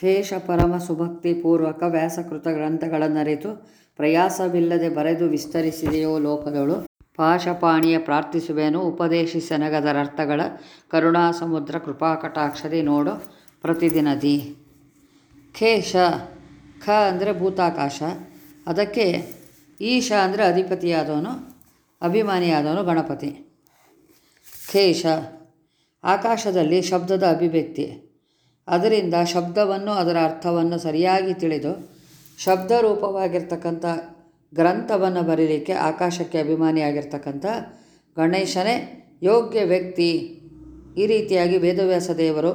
ಖೇಶ ಪರಮ ಸುಭಕ್ತಿಪೂರ್ವಕ ವ್ಯಾಸಕೃತ ಗ್ರಂಥಗಳನ್ನರಿತು ಪ್ರಯಾಸವಿಲ್ಲದೆ ಬರೆದು ವಿಸ್ತರಿಸಿದೆಯೋ ಲೋಕದಳು. ಪಾಶಪಾಣಿಯ ಪ್ರಾರ್ಥಿಸುವೆನು ಉಪದೇಶಿಸನಗದರರ್ಥಗಳ ಕರುಣಾ ಸಮುದ್ರ ಕೃಪಾಕಟಾಕ್ಷರಿ ನೋಡು ಪ್ರತಿದಿನದಿ. ಖೇಶ, ಖ ಅಂದರೆ ಭೂತಾಕಾಶ, ಅದಕ್ಕೆ ಈಶ ಅಂದರೆ ಅಧಿಪತಿಯಾದವನು, ಅಭಿಮಾನಿಯಾದವನು ಗಣಪತಿ. ಖೇಶ, ಆಕಾಶದಲ್ಲಿ ಶಬ್ದದ ಅಭಿವ್ಯಕ್ತಿ. ಅದರಿಂದ ಶಬ್ದವನ್ನು ಅದರ ಅರ್ಥವನ್ನು ಸರಿಯಾಗಿ ತಿಳಿದು ಶಬ್ದ ರೂಪವಾಗಿರ್ತಕ್ಕಂಥ ಗ್ರಂಥವನ್ನು ಬರೀಲಿಕ್ಕೆ ಆಕಾಶಕ್ಕೆ ಅಭಿಮಾನಿಯಾಗಿರ್ತಕ್ಕಂಥ ಗಣೇಶನೇ ಯೋಗ್ಯ ವ್ಯಕ್ತಿ. ಈ ರೀತಿಯಾಗಿ ವೇದವ್ಯಾಸ ದೇವರು,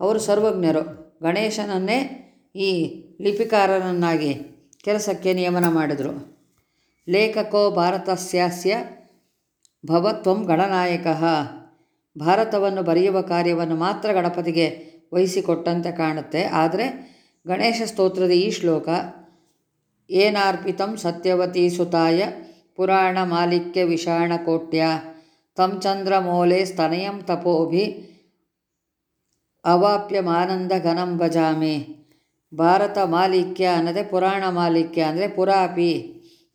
ಅವರು ಸರ್ವಜ್ಞರು. ಗಣೇಶನನ್ನೇ ಈ ಲಿಪಿಕಾರನನ್ನಾಗಿ ಕೆಲಸಕ್ಕೆ ನಿಯಮನ ಮಾಡಿದರು. ಲೇಖಕೋ ಭಾರತಸ್ಯಾಸ್ಯ ಭವತ್ವಂ ಗಣನಾಯಕ. ಭಾರತವನ್ನು ಬರೆಯುವ ಕಾರ್ಯವನ್ನು ಮಾತ್ರ ಗಣಪತಿಗೆ ವಹಿಸಿಕೊಟ್ಟಂತೆ ಕಾಣುತ್ತೆ. ಆದರೆ ಗಣೇಶ ಸ್ತೋತ್ರದ ಈ ಶ್ಲೋಕ, ಏನಾರ್ಪಿತಂ ಸತ್ಯವತಿ ಸುತಾಯ ಪುರಾಣ ಮಾಲಿಕ್ಯ ವಿಷಾಣಕೋಟ್ಯ ತಂ ಚಂದ್ರಮೋಲೆ ಸ್ತನಯಂ ತಪೋಭಿ ಅವಾಪ್ಯಮಾನಂದ ಘನಂ ಭಜಾಮಿ, ಭಾರತ ಮಾಲಿಕ್ಯ ಅನ್ನದೆ ಪುರಾಣ ಮಾಲಿಕ್ಯ ಅಂದರೆ ಪುರಾಪಿ,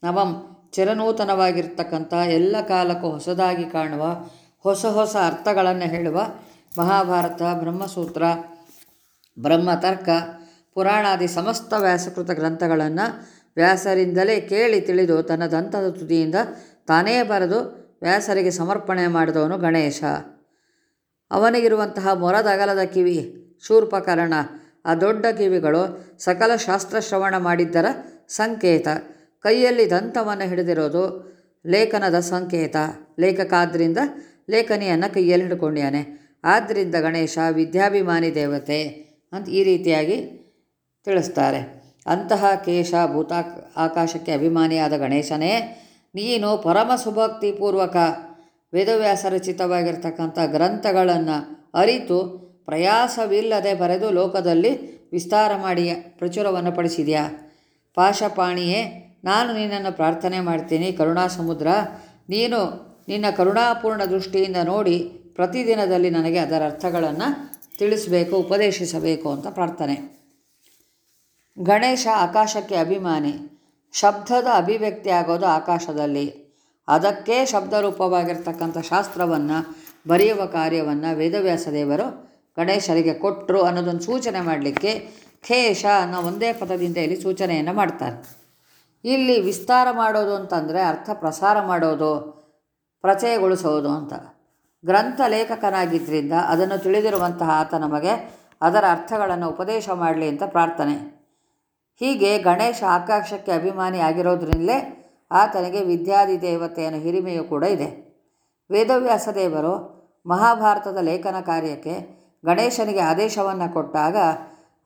ನವಂ ಚಿರನೂತನವಾಗಿರ್ತಕ್ಕಂಥ ಎಲ್ಲ ಕಾಲಕ್ಕೂ ಹೊಸದಾಗಿ ಕಾಣುವ, ಹೊಸ ಹೊಸ ಅರ್ಥಗಳನ್ನು ಹೇಳುವ ಮಹಾಭಾರತ, ಬ್ರಹ್ಮಸೂತ್ರ, ಬ್ರಹ್ಮತರ್ಕ, ಪುರಾಣಾದಿ ಸಮಸ್ತ ವ್ಯಾಸಕೃತ ಗ್ರಂಥಗಳನ್ನು ವ್ಯಾಸರಿಂದಲೇ ಕೇಳಿ ತಿಳಿದು ತನ್ನ ದಂತದ ತುದಿಯಿಂದ ತಾನೇ ಬರೆದು ವ್ಯಾಸರಿಗೆ ಸಮರ್ಪಣೆ ಮಾಡಿದವನು ಗಣೇಶ. ಅವನಿಗಿರುವಂತಹ ಮೊರದಗಲದ ಕಿವಿ ಶೂರ್ಪಕರಣ ಆ ದೊಡ್ಡ ಕಿವಿಗಳು ಸಕಲ ಶಾಸ್ತ್ರ ಶ್ರವಣ ಮಾಡಿದ್ದರ ಸಂಕೇತ. ಕೈಯಲ್ಲಿ ದಂತವನ್ನು ಹಿಡಿದಿರೋದು ಲೇಖನದ ಸಂಕೇತ. ಲೇಖಕ ಆದ್ದರಿಂದ ಲೇಖನಿಯನ್ನು ಕೈಯಲ್ಲಿ ಹಿಡ್ಕೊಂಡ್ಯಾನೆ. ಆದ್ದರಿಂದ ಗಣೇಶ ವಿದ್ಯಾಭಿಮಾನಿ ದೇವತೆ ಅಂತ ಈ ರೀತಿಯಾಗಿ ತಿಳಿಸ್ತಾರೆ. ಅಂತಹ ಕೇಶ ಭೂತಾ ಆಕಾಶಕ್ಕೆ ಅಭಿಮಾನಿಯಾದ ಗಣೇಶನೇ, ನೀನು ಪರಮ ಸುಭಕ್ತಿಪೂರ್ವಕ ವೇದವ್ಯಾಸ ರಚಿತವಾಗಿರ್ತಕ್ಕಂಥ ಗ್ರಂಥಗಳನ್ನು ಅರಿತು ಪ್ರಯಾಸವಿಲ್ಲದೆ ಬರೆದು ಲೋಕದಲ್ಲಿ ವಿಸ್ತಾರ ಮಾಡಿ ಪ್ರಚುರವನ್ನು ಪಡಿಸಿದೆಯಾ? ಪಾಶಪಾಣಿಯೇ, ನಾನು ನಿನ್ನನ್ನು ಪ್ರಾರ್ಥನೆ ಮಾಡ್ತೀನಿ. ಕರುಣಾ ಸಮುದ್ರ ನೀನು ನಿನ್ನ ಕರುಣಾಪೂರ್ಣ ದೃಷ್ಟಿಯಿಂದ ನೋಡಿ ಪ್ರತಿದಿನದಲ್ಲಿ ನನಗೆ ಅದರ ಅರ್ಥಗಳನ್ನು ತಿಳಿಸಬೇಕು, ಉಪದೇಶಿಸಬೇಕು ಅಂತ ಪ್ರಾರ್ಥನೆ. ಗಣೇಶ ಆಕಾಶಕ್ಕೆ ಅಭಿಮಾನಿ. ಶಬ್ದದ ಅಭಿವ್ಯಕ್ತಿ ಆಗೋದು ಆಕಾಶದಲ್ಲಿ. ಅದಕ್ಕೆ ಶಬ್ದರೂಪವಾಗಿರ್ತಕ್ಕಂಥ ಶಾಸ್ತ್ರವನ್ನು, ಬರೆಯುವ ಕಾರ್ಯವನ್ನು ವೇದವ್ಯಾಸ ದೇವರು ಗಣೇಶರಿಗೆ ಕೊಟ್ಟರು ಅನ್ನೋದೊಂದು ಸೂಚನೆ ಮಾಡಲಿಕ್ಕೆ ಖೇಶ ಅನ್ನೋ ಒಂದೇ ಪದದಿಂದ ಇಲ್ಲಿ ಸೂಚನೆಯನ್ನು ಮಾಡ್ತಾರೆ. ಇಲ್ಲಿ ವಿಸ್ತಾರ ಮಾಡೋದು ಅಂತಂದರೆ ಅರ್ಥ ಪ್ರಸಾರ ಮಾಡೋದು, ಪ್ರಚಯಗೊಳಿಸೋದು ಅಂತ. ಗ್ರಂಥ ಲೇಖಕನಾಗಿದ್ದರಿಂದ ಅದನ್ನು ತಿಳಿದಿರುವಂತಹ ಆತ ನಮಗೆ ಅದರ ಅರ್ಥಗಳನ್ನು ಉಪದೇಶ ಮಾಡಲಿ ಅಂತ ಪ್ರಾರ್ಥನೆ. ಹೀಗೆ ಗಣೇಶ ಆಕಾಶಕ್ಕೆ ಅಭಿಮಾನಿ ಆಗಿರೋದ್ರಿಂದಲೇ ಆತನಿಗೆ ವಿದ್ಯಾದಿ ದೇವತೆಯನ್ನು ಹಿರಿಮೆಯೂ ಕೂಡ ಇದೆ. ವೇದವ್ಯಾಸ ದೇವರು ಮಹಾಭಾರತದ ಲೇಖನ ಕಾರ್ಯಕ್ಕೆ ಗಣೇಶನಿಗೆ ಆದೇಶವನ್ನು ಕೊಟ್ಟಾಗ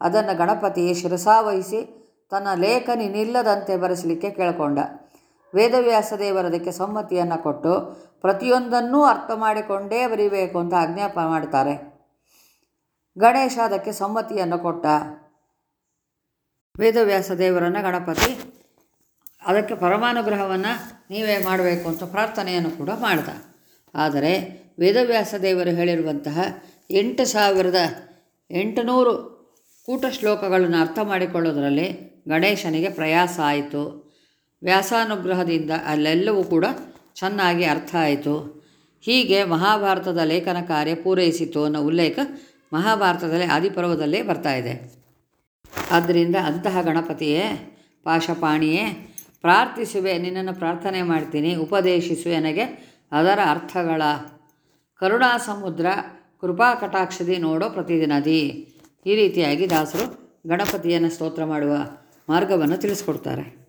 ಅದನ್ನು ಗಣಪತಿ ಶಿರಸಾವಹಿಸಿ ತನ್ನ ಲೇಖನಿ ನಿಲ್ಲದಂತೆ ಬರೆಸಲಿಕ್ಕೆ ಕೇಳಿಕೊಂಡ. ವೇದವ್ಯಾಸ ದೇವರದಕ್ಕೆ ಸಮ್ಮತಿಯನ್ನು ಕೊಟ್ಟು ಪ್ರತಿಯೊಂದನ್ನೂ ಅರ್ಥ ಮಾಡಿಕೊಂಡೇ ಬರೀಬೇಕು ಅಂತ ಆಜ್ಞಾಪ ಮಾಡ್ತಾರೆ. ಗಣೇಶ ಅದಕ್ಕೆ ಸಮ್ಮತಿಯನ್ನು ಕೊಟ್ಟ ವೇದವ್ಯಾಸ ದೇವರನ್ನು ಗಣಪತಿ ಅದಕ್ಕೆ ಪರಮಾನುಗ್ರಹವನ್ನು ನೀವೇ ಮಾಡಬೇಕು ಅಂತ ಪ್ರಾರ್ಥನೆಯನ್ನು ಕೂಡ ಮಾಡಿದ. ಆದರೆ ವೇದವ್ಯಾಸ ದೇವರು ಹೇಳಿರುವಂತಹ ಎಂಟು ಸಾವಿರದ ಎಂಟುನೂರು ಕೂಟ ಶ್ಲೋಕಗಳನ್ನು ಅರ್ಥ ಮಾಡಿಕೊಳ್ಳೋದರಲ್ಲಿ ಗಣೇಶನಿಗೆ ಪ್ರಯಾಸ ಆಯಿತು. ವ್ಯಾಸಾನುಗ್ರಹದಿಂದ ಅಲ್ಲೆಲ್ಲವೂ ಕೂಡ ಚೆನ್ನಾಗಿ ಅರ್ಥ ಆಯಿತು. ಹೀಗೆ ಮಹಾಭಾರತದ ಲೇಖನ ಕಾರ್ಯ ಪೂರೈಸಿತು ಅನ್ನೋ ಉಲ್ಲೇಖ ಮಹಾಭಾರತದಲ್ಲಿ ಆದಿಪರ್ವದಲ್ಲೇ ಬರ್ತಾ ಇದೆ. ಆದ್ದರಿಂದ ಅಂತಹ ಗಣಪತಿಯೇ, ಪಾಶಪಾಣಿಯೇ, ಪ್ರಾರ್ಥಿಸುವೆ, ನಿನ್ನನ್ನು ಪ್ರಾರ್ಥನೆ ಮಾಡ್ತೀನಿ ಉಪದೇಶಿಸು ನನಗೆ ಅದರ ಅರ್ಥಗಳ. ಕರುಣಾ ಸಮುದ್ರ ಕೃಪಾ ಕಟಾಕ್ಷದಿ ನೋಡೋ ಪ್ರತಿದಿನದಿ. ಈ ರೀತಿಯಾಗಿ ದಾಸರು ಗಣಪತಿಯನ್ನು ಸ್ತೋತ್ರ ಮಾಡುವ ಮಾರ್ಗವನ್ನು ತಿಳಿಸ್ಕೊಡ್ತಾರೆ.